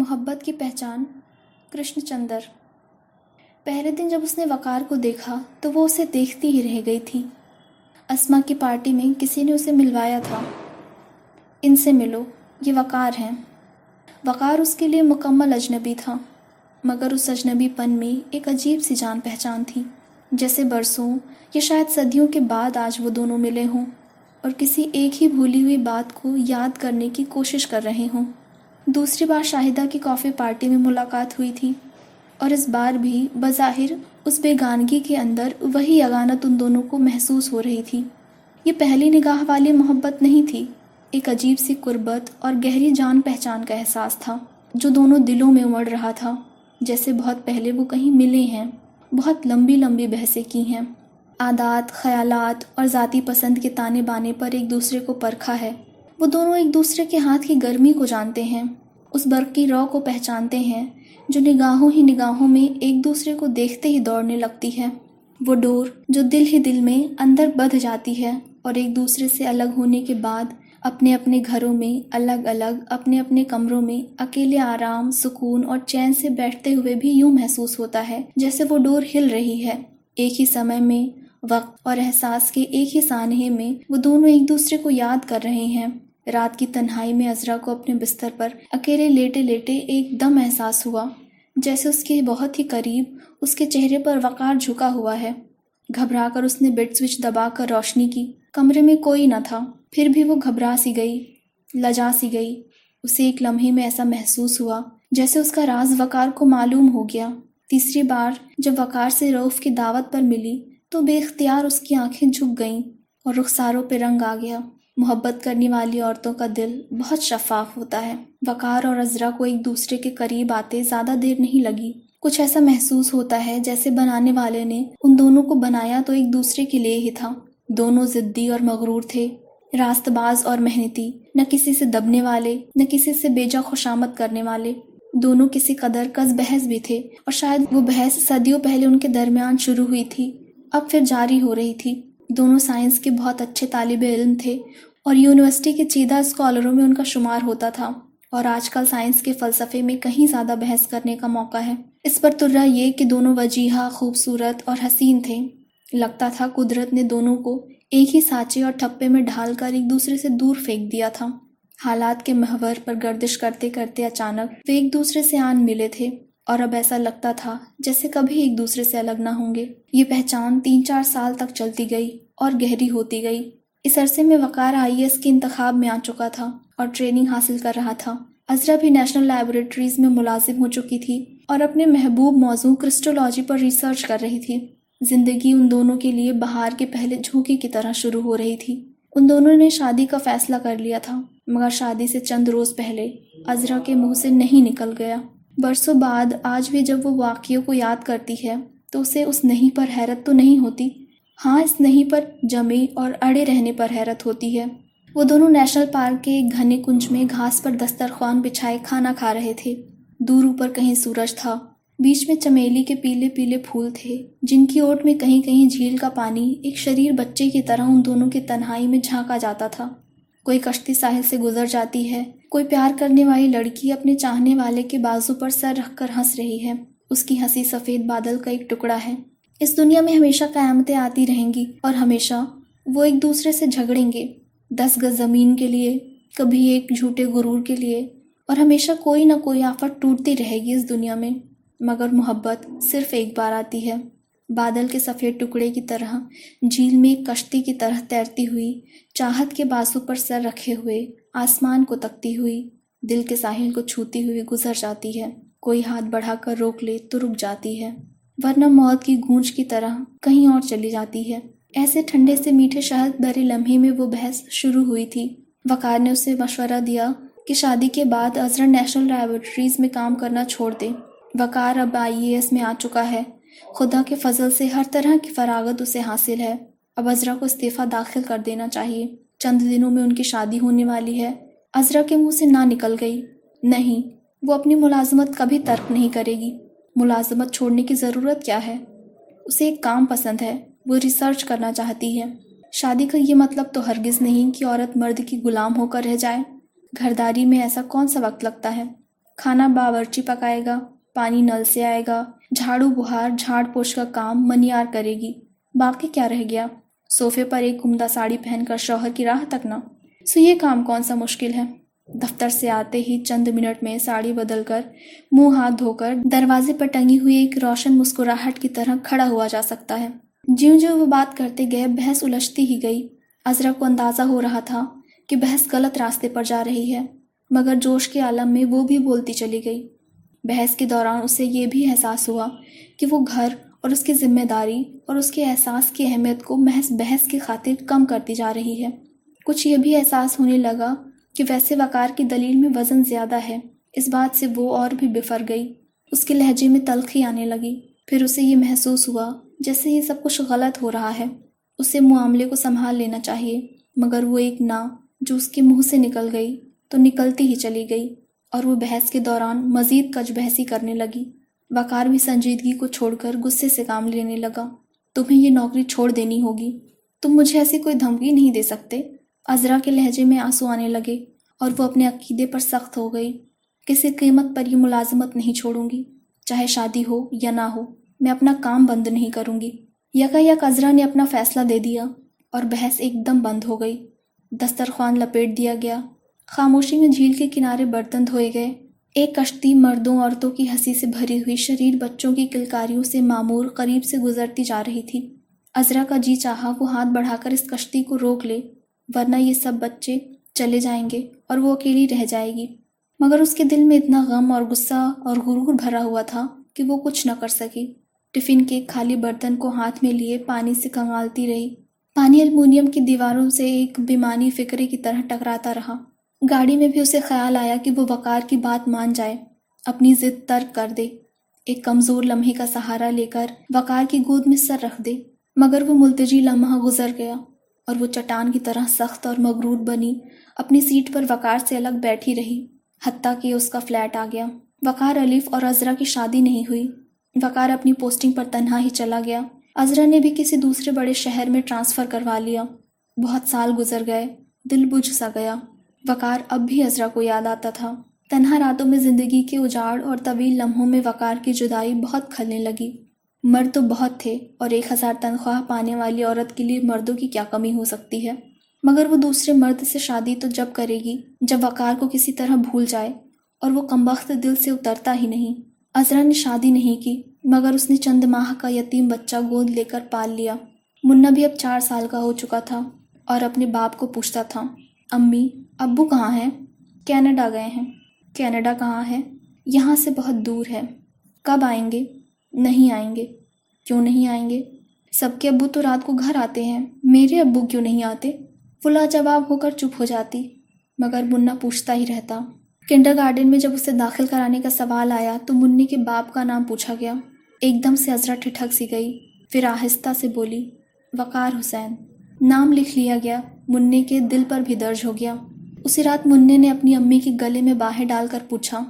محبت کی پہچان کرشن چندر۔ پہلے دن جب اس نے وقار کو دیکھا تو وہ اسے دیکھتی ہی رہ گئی تھی۔ اسما کی پارٹی میں کسی نے اسے ملوایا تھا۔ ان سے ملو، یہ وقار ہیں۔ وقار اس کے لیے مکمل اجنبی تھا، مگر اس اجنبی پن میں ایک عجیب سی جان پہچان تھی۔ جیسے برسوں یا شاید صدیوں کے بعد آج وہ دونوں ملے ہوں اور کسی ایک ہی بھولی ہوئی بات کو یاد کرنے کی کوشش کر رہے ہوں۔ دوسری بار شاہدہ کی کافی پارٹی میں ملاقات ہوئی تھی اور اس بار بھی بظاہر اس بیگانگی کے اندر وہی اگانت ان دونوں کو محسوس ہو رہی تھی۔ یہ پہلی نگاہ والی محبت نہیں تھی، ایک عجیب سی قربت اور گہری جان پہچان کا احساس تھا جو دونوں دلوں میں امڑ رہا تھا، جیسے بہت پہلے وہ کہیں ملے ہیں۔ بہت لمبی لمبی بحثیں کی ہیں۔ عادات، خیالات اور ذاتی پسند کے تانے بانے پر ایک دوسرے کو پرکھا ہے۔ وہ دونوں ایک دوسرے کے ہاتھ کی گرمی کو جانتے ہیں۔ اس برق کی رو کو پہچانتے ہیں، جو نگاہوں ہی نگاہوں میں ایک دوسرے کو دیکھتے ہی دوڑنے لگتی ہے۔ وہ ڈور جو دل ہی دل میں اندر بدھ جاتی ہے اور ایک دوسرے سے الگ ہونے کے بعد اپنے اپنے گھروں میں الگ الگ، اپنے اپنے کمروں میں اکیلے آرام، سکون اور چین سے بیٹھتے ہوئے بھی یوں محسوس ہوتا ہے جیسے وہ ڈور ہل رہی ہے۔ ایک ہی سمے میں، وقت اور احساس کے ایک ہی سانحے میں وہ دونوں ایک دوسرے کو یاد کر رہے ہیں۔ رات کی تنہائی میں عذرا کو اپنے بستر پر اکیلے لیٹے لیٹے ایک دم احساس ہوا، جیسے اس کے بہت ہی قریب اس کے چہرے پر وقار جھکا ہوا ہے۔ گھبرا کر اس نے بیڈ سوئچ دبا کر روشنی کی۔ کمرے میں کوئی نہ تھا، پھر بھی وہ گھبرا سی گئی، لجا سی گئی۔ اسے ایک لمحے میں ایسا محسوس ہوا جیسے اس کا راز وقار کو معلوم ہو گیا۔ تیسری بار جب وقار سے روف کی دعوت پر ملی تو بے اختیار اس کی آنکھیں جھک گئیں اور رخساروں پہ رنگ آ گیا۔ محبت کرنے والی عورتوں کا دل بہت شفاف ہوتا ہے۔ وقار اور عذرا کو ایک دوسرے کے قریب آتے زیادہ دیر نہیں لگی۔ کچھ ایسا محسوس ہوتا ہے جیسے بنانے والے نے ان دونوں کو بنایا تو ایک دوسرے کے لیے ہی تھا۔ دونوں ضدی اور مغرور تھے۔ راست باز اور محنتی، نہ کسی سے دبنے والے، نہ کسی سے بیجا خوشامد کرنے والے۔ دونوں کسی قدر کس بحث بھی تھے اور شاید وہ بحث صدیوں پہلے ان کے درمیان شروع ہوئی تھی۔ اب پھر جاری ہو رہی تھی۔ دونوں سائنس کے بہت اچھے طالب علم تھے۔ اور یونیورسٹی کے چیدہ اسکالروں میں ان کا شمار ہوتا تھا اور آج کل سائنس کے فلسفے میں کہیں زیادہ بحث کرنے کا موقع ہے۔ اس پر ترہ یہ کہ دونوں وجیحہ خوبصورت اور حسین تھے۔ لگتا تھا قدرت نے دونوں کو ایک ہی سانچے اور ٹھپے میں ڈھال کر ایک دوسرے سے دور پھینک دیا تھا۔ حالات کے محور پر گردش کرتے کرتے اچانک وہ ایک دوسرے سے آن ملے تھے اور اب ایسا لگتا تھا جیسے کبھی ایک دوسرے سے الگ نہ ہوں گے۔ یہ پہچان تین چار سال تک چلتی گئی اور گہری ہوتی گئی۔ اس عرصے میں وقار آئی ایس کے انتخاب میں آ چکا تھا اور ٹریننگ حاصل کر رہا تھا۔ عذرا بھی نیشنل لیبوریٹریز میں ملازم ہو چکی تھی اور اپنے محبوب موضوع کرسٹولوجی پر ریسرچ کر رہی تھی۔ زندگی ان دونوں کے لیے بہار کے پہلے جھونکے کی طرح شروع ہو رہی تھی۔ ان دونوں نے شادی کا فیصلہ کر لیا تھا، مگر شادی سے چند روز پہلے عذرا کے منہ سے نہیں نکل گیا۔ برسوں بعد آج بھی جب وہ واقعوں کو یاد کرتی ہے تو اسے اس نہیں پر حیرت تو نہیں ہوتی۔ ہاں اس نہیں پر جمے اور اڑے رہنے پر حیرت ہوتی ہے۔ وہ دونوں نیشنل پارک کے گھنے کنج میں گھاس پر دسترخوان بچھائے کھانا کھا رہے تھے۔ دور اوپر کہیں سورج تھا۔ بیچ میں چمیلی کے پیلے پیلے پھول تھے، جن کی اوٹ میں کہیں کہیں جھیل کا پانی ایک شریر بچے کی طرح ان دونوں کی تنہائی میں جھانکا جاتا تھا۔ کوئی کشتی ساحل سے گزر جاتی ہے، کوئی پیار کرنے والی لڑکی اپنے چاہنے والے کے بازو پر سر رکھ کر ہنس رہی ہے۔ اس کی ہنسی سفید بادل کا ایک ٹکڑا ہے۔ اس دنیا میں ہمیشہ قیامتیں آتی رہیں گی اور ہمیشہ وہ ایک دوسرے سے جھگڑیں گے۔ دس گز زمین کے لیے، کبھی ایک جھوٹے غرور کے لیے، اور ہمیشہ کوئی نہ کوئی آفت ٹوٹتی رہے گی اس دنیا میں۔ مگر محبت صرف ایک بار آتی ہے۔ بادل کے سفید ٹکڑے کی طرح، جھیل میں کشتی کی طرح تیرتی ہوئی، چاہت کے بازو پر سر رکھے ہوئے، آسمان کو تکتی ہوئی، دل کے ساحل کو چھوتی ہوئی گزر جاتی ہے۔ کوئی ہاتھ بڑھا کر روک لے تو رک جاتی ہے۔ ورنہ موت کی گونج کی طرح کہیں اور چلی جاتی ہے۔ ایسے ٹھنڈے سے میٹھے شہد بھرے لمحے میں وہ بحث شروع ہوئی تھی۔ وقار نے اسے مشورہ دیا کہ شادی کے بعد ازرا نیشنل لیبورٹریز میں کام کرنا چھوڑ دے۔ وقار اب آئی اے ایس میں آ چکا ہے۔ خدا کے فضل سے ہر طرح کی فراغت اسے حاصل ہے۔ اب عذرا کو استعفیٰ داخل کر دینا چاہیے۔ چند دنوں میں ان کی شادی ہونے والی ہے۔ عذرا کے منہ سے نہ نکل گئی۔ نہیں، وہ اپنی ملازمت کبھی ترک نہیں کرے گی۔ ملازمت چھوڑنے کی ضرورت کیا ہے؟ اسے ایک کام پسند ہے، وہ ریسرچ کرنا چاہتی ہے۔ شادی کا یہ مطلب تو ہرگز نہیں کہ عورت مرد کی غلام ہو کر رہ جائے۔ گھرداری میں ایسا کون سا وقت لگتا ہے؟ کھانا باورچی پکائے گا، پانی نل سے آئے گا، جھاڑو بہار، جھاڑ پوچھ کا کام منیار کرے گی۔ باقی کیا رہ گیا؟ صوفے پر ایک عمدہ ساڑی پہن کر شوہر کی راہ تکنا سو یہ کام کون سا مشکل ہے؟ دفتر سے آتے ہی چند منٹ میں ساڑی بدل کر منہ ہاتھ دھو کر دروازے پر ٹنگی ہوئی ایک روشن مسکراہٹ کی طرح کھڑا ہوا جا سکتا ہے۔ جیوں جو وہ بات کرتے گئے، بحث الجھتی ہی گئی۔ ازرا کو اندازہ ہو رہا تھا کہ بحث غلط راستے پر جا رہی ہے، مگر جوش کے عالم میں وہ بھی بولتی چلی گئی۔ بحث کے دوران اسے یہ بھی احساس ہوا کہ وہ گھر اور اس کی ذمہ داری اور اس کے احساس کی اہمیت کو محض بحث کی خاطر کم کرتی جا رہی ہے۔ کچھ یہ بھی احساس ہونے لگا کہ ویسے وقار کی دلیل میں وزن زیادہ ہے۔ اس بات سے وہ اور بھی بفر گئی۔ اس کے لہجے میں تلخی آنے لگی۔ پھر اسے یہ محسوس ہوا جیسے یہ سب کچھ غلط ہو رہا ہے۔ اسے معاملے کو سنبھال لینا چاہیے، مگر وہ ایک نا جو اس کے منہ سے نکل گئی تو نکلتی ہی چلی گئی اور وہ بحث کے دوران مزید کج بحثی کرنے لگی۔ وقار بھی سنجیدگی کو چھوڑ کر غصے سے کام لینے لگا۔ تمہیں یہ نوکری چھوڑ دینی ہوگی۔ تم مجھے ایسی کوئی دھمکی نہیں دے سکتے۔ ازرا کے لہجے میں آنسو آنے لگے اور وہ اپنے عقیدے پر سخت ہو گئی کسی قیمت پر یہ ملازمت نہیں چھوڑوں گی۔ چاہے شادی ہو یا نہ ہو، میں اپنا کام بند نہیں کروں گی۔ یکا یک ازرا نے اپنا فیصلہ دے دیا اور بحث ایک دم بند ہو گئی۔ دسترخوان لپیٹ دیا گیا۔ خاموشی میں جھیل کے کنارے برتن دھوئے گئے۔ ایک کشتی مردوں، عورتوں کی ہنسی سے بھری ہوئی شریر بچوں کی کلکاریوں سے معمور قریب سے گزرتی جا رہی تھی۔ ازرا کا جی چاہا وہ ہاتھ بڑھا کر اس کشتی کو روک لے۔ ورنہ یہ سب بچے چلے جائیں گے اور وہ اکیلی رہ جائے گی۔ مگر اس کے دل میں اتنا غم اور غصہ اور غرور بھرا ہوا تھا کہ وہ کچھ نہ کر سکی۔ ٹفن کے خالی برتن کو ہاتھ میں لیے پانی سے کنگالتی رہی۔ پانی المونیم کی دیواروں سے ایک بیمانی فکرے کی طرح ٹکراتا رہا۔ گاڑی میں بھی اسے خیال آیا کہ وہ وقار کی بات مان جائے۔ اپنی ضد ترک کر دے۔ ایک کمزور لمحے کا سہارا لے کر وقار کی گود میں سر رکھ دے۔ مگر وہ ملتجی لمحہ گزر گیا۔ اور وہ چٹان کی طرح سخت اور مغرور بنی، اپنی سیٹ پر وقار سے الگ بیٹھی رہی، حتیٰ کہ اس کا فلیٹ آ گیا۔ وقار علیف اور عذرا کی شادی نہیں ہوئی۔ وقار اپنی پوسٹنگ پر تنہا ہی چلا گیا۔ عذرا نے بھی کسی دوسرے بڑے شہر میں ٹرانسفر کروا لیا۔ بہت سال گزر گئے، دل بجھ سا گیا۔ وقار اب بھی عذرا کو یاد آتا تھا۔ تنہا راتوں میں زندگی کے اجاڑ اور طویل لمحوں میں وقار کی جدائی بہت کھلنے لگی۔ مرد تو بہت تھے اور ایک ہزار تنخواہ پانے والی عورت کے لیے مردوں کی کیا کمی ہو سکتی ہے؟ مگر وہ دوسرے مرد سے شادی تو جب کرے گی، جب وقار کو کسی طرح بھول جائے اور وہ کمبخت دل سے اترتا ہی نہیں۔ عذرا نے شادی نہیں کی، مگر اس نے چند ماہ کا یتیم بچہ گود لے کر پال لیا۔ منا بھی اب چار سال کا ہو چکا تھا اور اپنے باپ کو پوچھتا تھا، امی، ابو کہاں ہیں؟ کینیڈا گئے ہیں۔ کینیڈا کہاں ہے؟ یہاں سے بہت دور ہے۔ کب آئیں گے؟ نہیں آئیں گے۔ کیوں نہیں آئیں گے؟ سب کے ابو تو رات کو گھر آتے ہیں۔ میرے ابو کیوں نہیں آتے؟ فلا جواب ہو کر چپ ہو جاتی، مگر منا پوچھتا ہی رہتا۔ کنڈر گارڈن میں جب اسے داخل کرانے کا سوال آیا تو منی کے باپ کا نام پوچھا گیا۔ ایک دم سے ازرا ٹھٹک سی گئی۔ پھر آہستہ سے بولی، وقار حسین نام لکھ لیا گیا۔ منی کے دل پر بھی درج ہو گیا۔ اسی رات منی نے اپنی امی کے گلے میں باہیں ڈال کر پوچھا،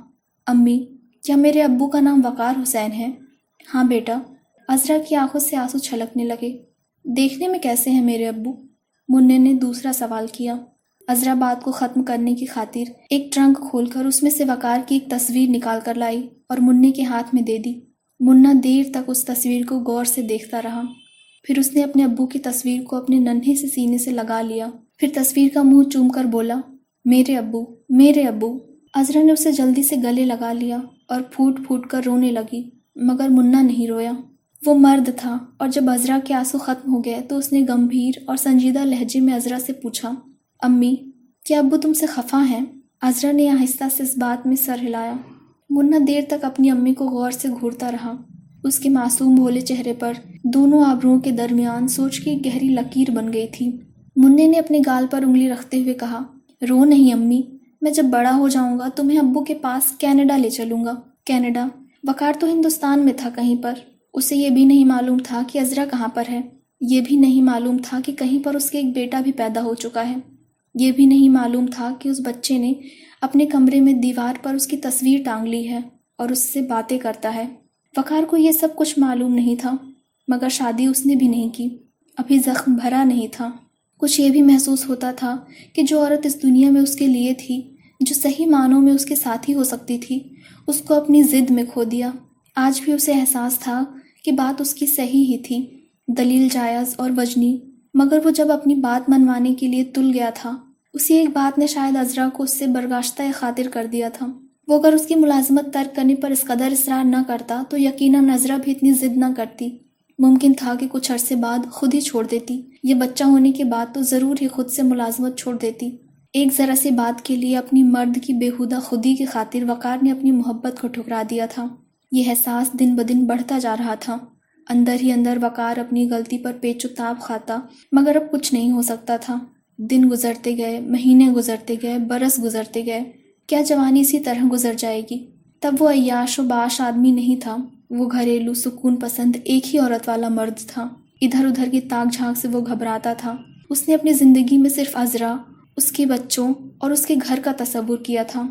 امی، کیا میرے ابو کا نام وقار حسین ہے؟ ہاں بیٹا، ازرا کی آنکھوں سے آنسو چھلکنے لگے۔ دیکھنے میں کیسے ہیں میرے ابو؟ منع نے دوسرا سوال کیا۔ ازرا بات کو ختم کرنے کی خاطر ایک ٹرنک کھول کر اس میں سے وقار کی ایک تصویر نکال کر لائی اور منع کے ہاتھ میں دے دی۔ منا دیر تک اس تصویر کو غور سے دیکھتا رہا۔ پھر اس نے اپنے ابو کی تصویر کو اپنے ننھے سے سینے سے لگا لیا۔ پھر تصویر کا منہ چوم کر بولا، میرے ابو میرے ابو۔ ازرا نے اسے جلدی سے گلے لگا لیا اور پھوٹ پھوٹ کر رونے لگی۔ مگر منا نہیں رویا۔ وہ مرد تھا اور جب ازرا کے آنسو ختم ہو گئے تو اس نے گمبھیر اور سنجیدہ لہجے میں ازرا سے پوچھا، امی، کیا ابو تم سے خفا ہیں؟ ازرا نے آہستہ سے اس بات میں سر ہلایا۔ منا دیر تک اپنی امی کو غور سے گھورتا رہا۔ اس کے معصوم بھولے چہرے پر دونوں آبروں کے درمیان سوچ کی گہری لکیر بن گئی تھی۔ منع نے اپنے گال پر انگلی رکھتے ہوئے کہا، رو نہیں امی، میں جب بڑا ہو جاؤں گا تمہیں ابو کے پاس کینیڈا لے چلوں گا۔ کینیڈا؟ وقار تو ہندوستان میں تھا کہیں پر۔ اسے یہ بھی نہیں معلوم تھا کہ ازرا کہاں پر ہے۔ یہ بھی نہیں معلوم تھا کہ کہیں پر اس کے ایک بیٹا بھی پیدا ہو چکا ہے۔ یہ بھی نہیں معلوم تھا کہ اس بچے نے اپنے کمرے میں دیوار پر اس کی تصویر ٹانگ لی ہے اور اس سے باتیں کرتا ہے۔ وقار کو یہ سب کچھ معلوم نہیں تھا، مگر شادی اس نے بھی نہیں کی۔ ابھی زخم بھرا نہیں تھا۔ کچھ یہ بھی محسوس ہوتا تھا کہ جو عورت اس دنیا میں اس کے لیے تھی، جو صحیح معنوں میں اس کے ساتھی ہو سکتی تھی اس کو اپنی ضد میں کھو دیا۔ آج بھی اسے احساس تھا کہ بات اس کی صحیح ہی تھی، دلیل جائز اور وجنی۔ مگر وہ جب اپنی بات منوانے کے لیے تل گیا تھا، اسی ایک بات نے شاید ازرا کو اس سے برگاشتہ خاطر کر دیا تھا۔ وہ اگر اس کی ملازمت ترک کرنے پر اس قدر اصرار نہ کرتا، تو یقیناً نظرہ بھی اتنی ضد نہ کرتی۔ ممکن تھا کہ کچھ عرصے بعد خود ہی چھوڑ دیتی۔ یہ بچہ ہونے کے بعد تو ضرور ہی خود سے ملازمت چھوڑ دیتی۔ ایک ذرا سی بات کے لیے اپنی مرد کی بےحودہ خودی کی خاطر وقار نے اپنی محبت کو ٹھکرا دیا تھا۔ یہ احساس دن بدن بڑھتا جا رہا تھا۔ اندر ہی اندر وقار اپنی غلطی پر پیچ و تاب کھاتا مگر اب کچھ نہیں ہو سکتا تھا۔ دن گزرتے گئے، مہینے گزرتے گئے، برس گزرتے گئے۔ کیا جوانی اسی طرح گزر جائے گی؟ تب وہ عیاش و باش آدمی نہیں تھا۔ وہ گھریلو، سکون پسند ایک ہی عورت والا مرد تھا۔ ادھر ادھر کی تاک جھانک سے وہ گھبراتا تھا۔ اس نے اپنی زندگی میں صرف ازرا اس کے بچوں اور اس کے گھر کا تصور کیا تھا،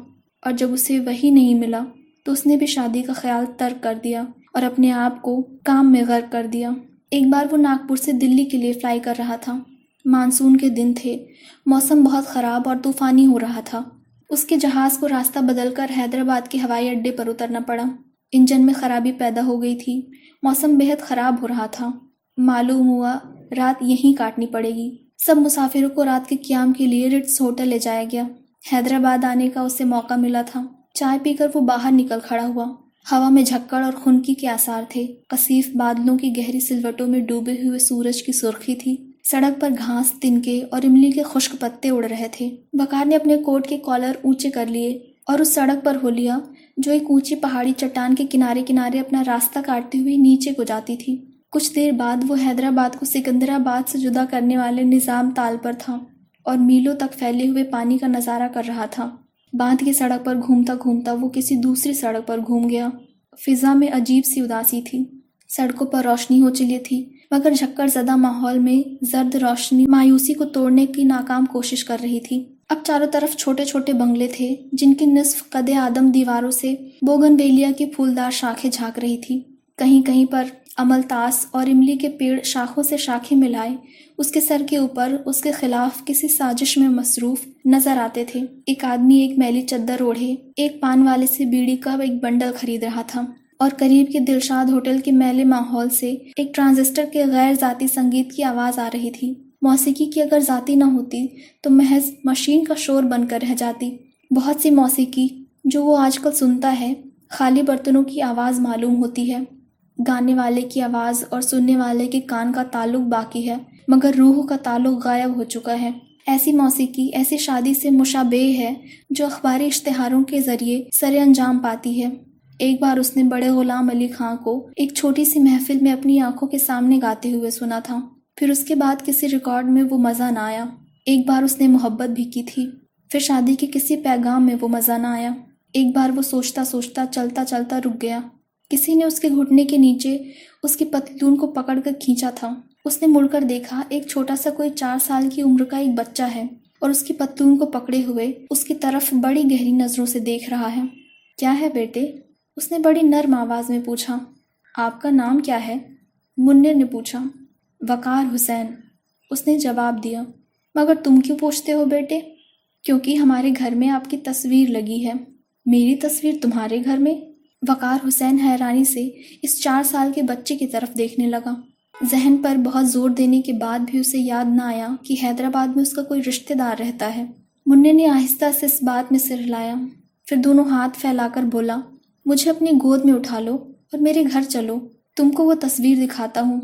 اور جب اسے وہی نہیں ملا تو اس نے بھی شادی کا خیال ترک کر دیا اور اپنے آپ کو کام میں غرق کر دیا۔ ایک بار وہ ناگپور سے دلی کے لیے فلائی کر رہا تھا۔ مانسون کے دن تھے۔ موسم بہت خراب اور طوفانی ہو رہا تھا۔ اس کے جہاز کو راستہ بدل کر حیدرآباد کے ہوائی اڈے پر اترنا پڑا۔ انجن میں خرابی پیدا ہو گئی تھی۔ موسم بہت خراب ہو رہا تھا۔ معلوم ہوا رات یہیں کاٹنی پڑے گی۔ سب مسافروں کو رات کے قیام کے لیے رٹس ہوٹل لے جایا گیا۔ حیدرآباد آنے کا اسے موقع ملا تھا۔ چائے پی کر وہ باہر نکل کھڑا ہوا۔ ہوا میں جھکڑ اور خنکی کے آثار تھے۔ کثیف بادلوں کی گہری سلوٹوں میں ڈوبے ہوئے سورج کی سرخی تھی۔ سڑک پر گھاس تنکے اور املی کے خشک پتے اڑ رہے تھے۔ بکار نے اپنے کوٹ کے کالر اونچے کر لیے اور اس سڑک پر ہو لیا جو ایک اونچی پہاڑی چٹان کے کنارے کنارے اپنا راستہ کاٹتے ہوئے نیچے کو جاتی تھی۔ کچھ دیر بعد وہ حیدرآباد کو سکندرآباد سے جدا کرنے والے نظام تال پر تھا اور میلوں تک پھیلے ہوئے پانی کا نظارہ کر رہا تھا۔ باندھ کی سڑک پر گھومتا گھومتا وہ کسی دوسری سڑک پر گھوم گیا۔ فضا میں عجیب سی اداسی تھی۔ سڑکوں پر روشنی ہو چلی تھی، مگر جھکڑ زدہ ماحول میں زرد روشنی مایوسی کو توڑنے کی ناکام کوشش کر رہی تھی۔ اب چاروں طرف چھوٹے چھوٹے بنگلے تھے، جن کی نصف قد آدم دیواروں سے بوگن بیلیا کی پھولدار شاخیں جھانک رہی تھی کہیں کہیں پر عمل تاس اور املی کے پیڑ شاخوں سے شاخیں ملائے اس کے سر کے اوپر اس کے خلاف کسی سازش میں مصروف نظر آتے تھے۔ ایک آدمی ایک میلی چدر اوڑھے، ایک پان والے سے بیڑی کا ایک بنڈل خرید رہا تھا اور قریب کے دلشاد ہوٹل کے میلے ماحول سے ایک ٹرانزسٹر کے غیر ذاتی سنگیت کی آواز آ رہی تھی۔ موسیقی کی اگر ذاتی نہ ہوتی تو محض مشین کا شور بن کر رہ جاتی۔ بہت سی موسیقی جو وہ آج کل سنتا ہے، خالی برتنوں کی آواز معلوم ہوتی ہے۔ گانے والے کی آواز اور سننے والے کے کان کا تعلق باقی ہے، مگر روح کا تعلق غائب ہو چکا ہے۔ ایسی موسیقی، ایسی شادی سے مشابہ ہے جو اخباری اشتہاروں کے ذریعے سر انجام پاتی ہے۔ ایک بار اس نے بڑے غلام علی خان کو ایک چھوٹی سی محفل میں اپنی آنکھوں کے سامنے گاتے ہوئے سنا تھا۔ پھر اس کے بعد کسی ریکارڈ میں وہ مزہ نہ آیا۔ ایک بار اس نے محبت بھی کی تھی۔ پھر شادی کے کسی پیغام میں وہ مزہ نہ آیا۔ ایک بار وہ سوچتا سوچتا، چلتا چلتا رک گیا۔ کسی نے اس کے گھٹنے کے نیچے اس کی پتلون کو پکڑ کر کھینچا تھا۔ اس نے مڑ کر دیکھا، ایک چھوٹا سا کوئی چار سال کی عمر کا ایک بچہ ہے اور اس کی پتلون کو پکڑے ہوئے اس کی طرف بڑی گہری نظروں سے دیکھ رہا ہے۔ کیا ہے بیٹے؟ اس نے بڑی نرم آواز میں پوچھا، آپ کا نام کیا ہے؟ منر نے پوچھا، وقار حسین۔ اس نے جواب دیا، مگر تم کیوں پوچھتے ہو بیٹے؟ کیونکہ ہمارے گھر میں آپ کی تصویر لگی ہے۔ میری تصویر تمہارے گھر میں؟ وقار حسین حیرانی سے اس چار سال کے بچے کی طرف دیکھنے لگا۔ ذہن پر بہت زور دینے کے بعد بھی اسے یاد نہ آیا کہ حیدرآباد میں اس کا کوئی رشتہ دار رہتا ہے۔ منع نے آہستہ سے اس بات میں سر ہلایا۔ پھر دونوں ہاتھ پھیلا کر بولا، مجھے اپنی گود میں اٹھا لو اور میرے گھر چلو، تم کو وہ تصویر دکھاتا ہوں۔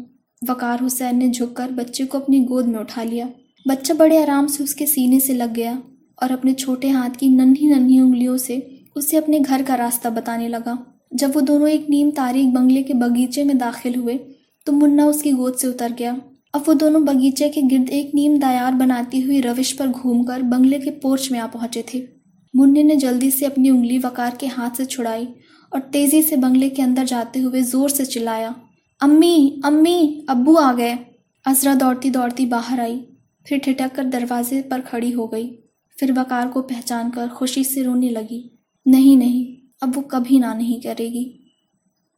وقار حسین نے جھک کر بچے کو اپنی گود میں اٹھا لیا۔ بچہ بڑے آرام سے اس کے سینے سے لگ گیا اور اپنے چھوٹے ہاتھ کی ننھی ننھی انگلیوں سے اسے اپنے گھر کا راستہ بتانے لگا۔ جب وہ دونوں ایک نیم تاریخ بنگلے کے باغیچے میں داخل ہوئے، تو منا اس کی گود سے اتر گیا۔ اب وہ دونوں باغیچے کے گرد ایک نیم دایار بناتی ہوئی روش پر گھوم کر بنگلے کے پورچ میں آ پہنچے تھے۔ منع نے جلدی سے اپنی انگلی وقار کے ہاتھ سے چھڑائی اور تیزی سے بنگلے کے اندر جاتے ہوئے زور سے چلایا۔ امی امی، ابو آ گئے۔ ازرا دوڑتی دوڑتی باہر آئی، پھر ٹھٹک کر دروازے پر کھڑی ہو گئی۔ پھر وقار کو پہچان کر خوشی سے رونے لگی۔ نہیں نہیں اب وہ کبھی نہ نہیں کرے گی۔